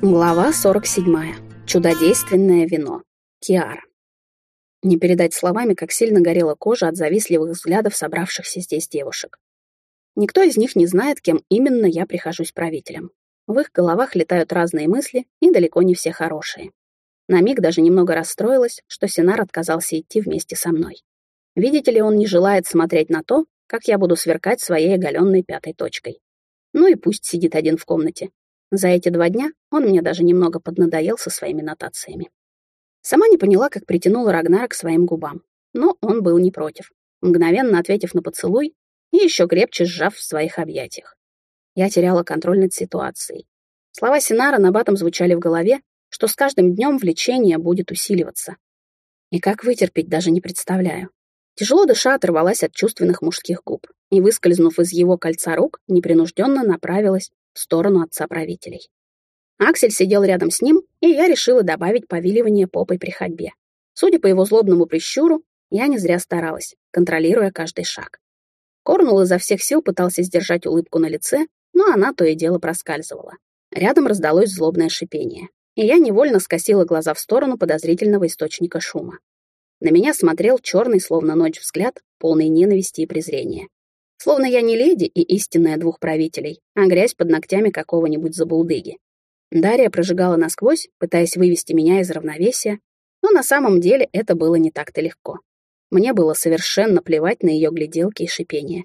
Глава 47. Чудодейственное вино. Киара. Не передать словами, как сильно горела кожа от завистливых взглядов собравшихся здесь девушек. Никто из них не знает, кем именно я прихожусь правителем. В их головах летают разные мысли, и далеко не все хорошие. На миг даже немного расстроилась, что Синар отказался идти вместе со мной. Видите ли, он не желает смотреть на то, как я буду сверкать своей оголенной пятой точкой. Ну и пусть сидит один в комнате, за эти два дня он мне даже немного поднадоел со своими нотациями. Сама не поняла, как притянула Рагнара к своим губам, но он был не против, мгновенно ответив на поцелуй и еще крепче сжав в своих объятиях. Я теряла контроль над ситуацией. Слова Синара на батом звучали в голове, что с каждым днем влечение будет усиливаться. И как вытерпеть, даже не представляю. Тяжело дыша оторвалась от чувственных мужских губ и, выскользнув из его кольца рук, непринужденно направилась в сторону отца правителей. Аксель сидел рядом с ним, и я решила добавить повиливание попой при ходьбе. Судя по его злобному прищуру, я не зря старалась, контролируя каждый шаг. Корнул изо всех сил пытался сдержать улыбку на лице, но она то и дело проскальзывала. Рядом раздалось злобное шипение, и я невольно скосила глаза в сторону подозрительного источника шума. На меня смотрел черный, словно ночь, взгляд, полный ненависти и презрения. Словно я не леди и истинная двух правителей, а грязь под ногтями какого-нибудь забулдыги. Дарья прожигала насквозь, пытаясь вывести меня из равновесия, но на самом деле это было не так-то легко. Мне было совершенно плевать на ее гляделки и шипение.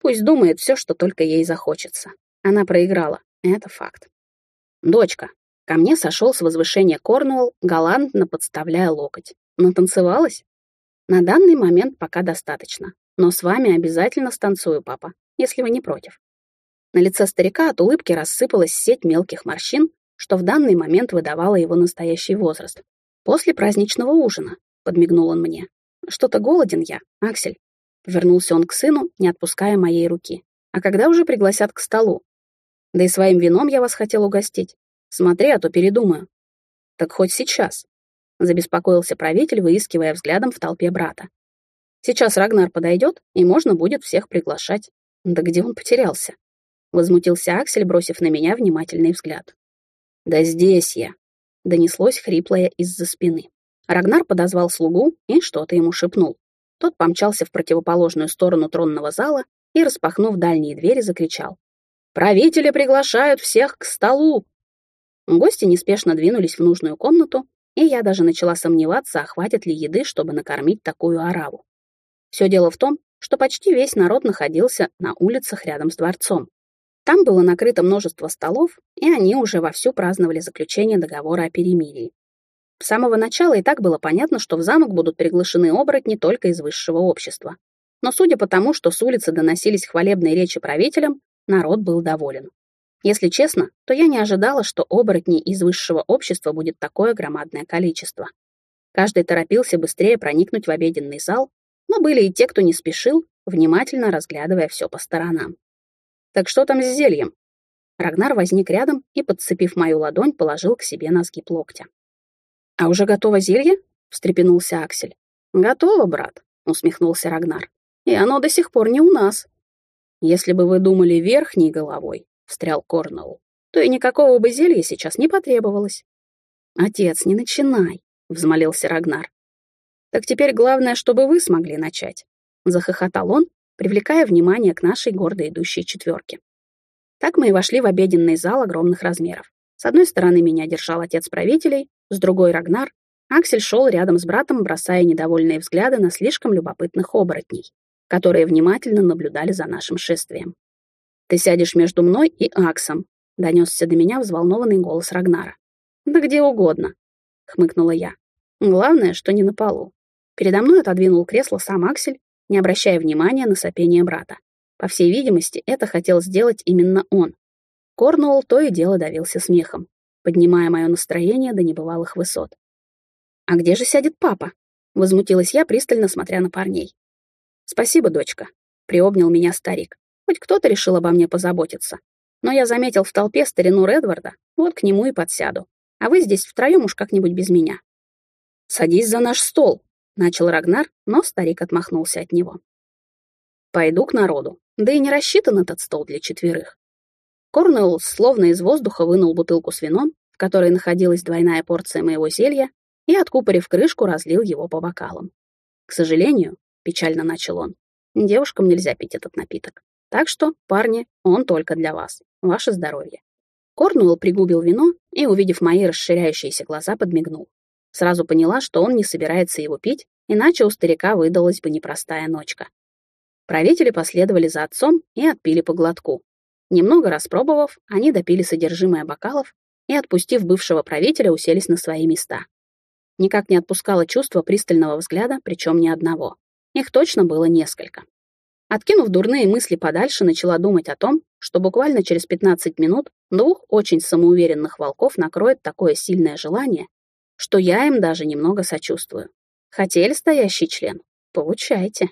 Пусть думает все, что только ей захочется. Она проиграла, это факт. «Дочка». Ко мне сошел с возвышения Корнуолл, галантно подставляя локоть. Натанцевалась? На данный момент пока достаточно. Но с вами обязательно станцую, папа, если вы не против. На лице старика от улыбки рассыпалась сеть мелких морщин, что в данный момент выдавало его настоящий возраст. «После праздничного ужина», — подмигнул он мне. «Что-то голоден я, Аксель». Вернулся он к сыну, не отпуская моей руки. «А когда уже пригласят к столу? Да и своим вином я вас хотел угостить. Смотри, а то передумаю». «Так хоть сейчас», — забеспокоился правитель, выискивая взглядом в толпе брата. Сейчас Рагнар подойдет, и можно будет всех приглашать. Да где он потерялся? Возмутился Аксель, бросив на меня внимательный взгляд. «Да здесь я!» — донеслось хриплое из-за спины. Рагнар подозвал слугу и что-то ему шепнул. Тот помчался в противоположную сторону тронного зала и, распахнув дальние двери, закричал. «Правители приглашают всех к столу!» Гости неспешно двинулись в нужную комнату, и я даже начала сомневаться, а хватит ли еды, чтобы накормить такую ораву. Все дело в том, что почти весь народ находился на улицах рядом с дворцом. Там было накрыто множество столов, и они уже вовсю праздновали заключение договора о перемирии. С самого начала и так было понятно, что в замок будут приглашены оборотни только из высшего общества. Но судя по тому, что с улицы доносились хвалебные речи правителям, народ был доволен. Если честно, то я не ожидала, что оборотней из высшего общества будет такое громадное количество. Каждый торопился быстрее проникнуть в обеденный зал, но были и те, кто не спешил, внимательно разглядывая все по сторонам. «Так что там с зельем?» Рагнар возник рядом и, подцепив мою ладонь, положил к себе на сгиб локтя. «А уже готово зелье?» — встрепенулся Аксель. «Готово, брат», — усмехнулся Рагнар. «И оно до сих пор не у нас». «Если бы вы думали верхней головой», — встрял Корнелл, «то и никакого бы зелья сейчас не потребовалось». «Отец, не начинай», — взмолился Рагнар. Так теперь главное, чтобы вы смогли начать. Захохотал он, привлекая внимание к нашей гордо идущей четверке. Так мы и вошли в обеденный зал огромных размеров. С одной стороны меня держал отец правителей, с другой — Рагнар. Аксель шел рядом с братом, бросая недовольные взгляды на слишком любопытных оборотней, которые внимательно наблюдали за нашим шествием. «Ты сядешь между мной и Аксом», — донесся до меня взволнованный голос Рагнара. «Да где угодно», — хмыкнула я. «Главное, что не на полу. Передо мной отодвинул кресло сам Аксель, не обращая внимания на сопение брата. По всей видимости, это хотел сделать именно он. Корнуолл то и дело давился смехом, поднимая мое настроение до небывалых высот. «А где же сядет папа?» — возмутилась я, пристально смотря на парней. «Спасибо, дочка», — приобнял меня старик. «Хоть кто-то решил обо мне позаботиться. Но я заметил в толпе старину Редварда, вот к нему и подсяду. А вы здесь втроем уж как-нибудь без меня». «Садись за наш стол», Начал Рагнар, но старик отмахнулся от него. «Пойду к народу, да и не рассчитан этот стол для четверых». Корнелл словно из воздуха вынул бутылку с вином в которой находилась двойная порция моего зелья, и, откупорив крышку, разлил его по бокалам. К сожалению, печально начал он, девушкам нельзя пить этот напиток. Так что, парни, он только для вас. Ваше здоровье. Корнуэлл пригубил вино и, увидев мои расширяющиеся глаза, подмигнул. Сразу поняла, что он не собирается его пить, иначе у старика выдалась бы непростая ночка. Правители последовали за отцом и отпили по глотку. Немного распробовав, они допили содержимое бокалов и, отпустив бывшего правителя, уселись на свои места. Никак не отпускало чувство пристального взгляда, причем ни одного. Их точно было несколько. Откинув дурные мысли подальше, начала думать о том, что буквально через 15 минут двух очень самоуверенных волков накроет такое сильное желание, что я им даже немного сочувствую. Хотели стоящий член? Получайте.